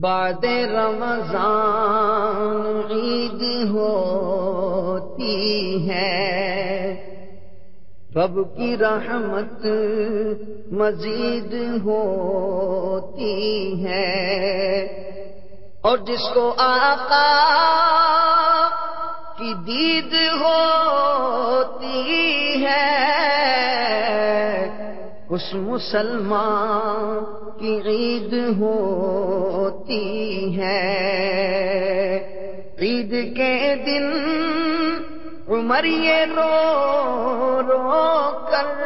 بعد رمضان عید ہوتی ہے۔ رب کی رحمت مزید ہوتی ہے۔ اور جس کو آقا کی دید ہوتی ہے، اس مسلمان کی عید ہوتی ہے۔ عید کے دن عمر یہ رو رو کر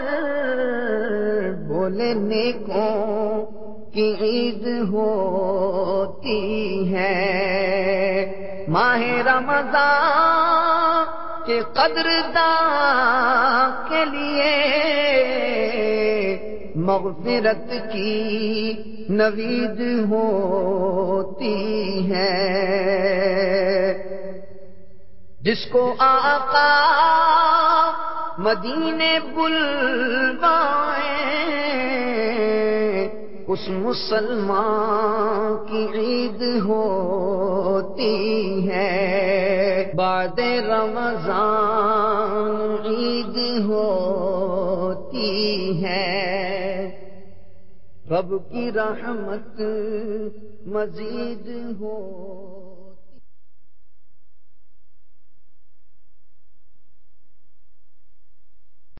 بولے نیکوں کی عید ہوتی ہے۔ ماہ رمضان کے قدر کے لیے مغفرت کی نوید ہوتی ہے۔ جس کو آقا مدینے بلوائے، اس مسلمان کی عید ہوتی ہے۔ بعد رمضان عید ہوتی ہے۔ رب کی رحمت مزید ہو۔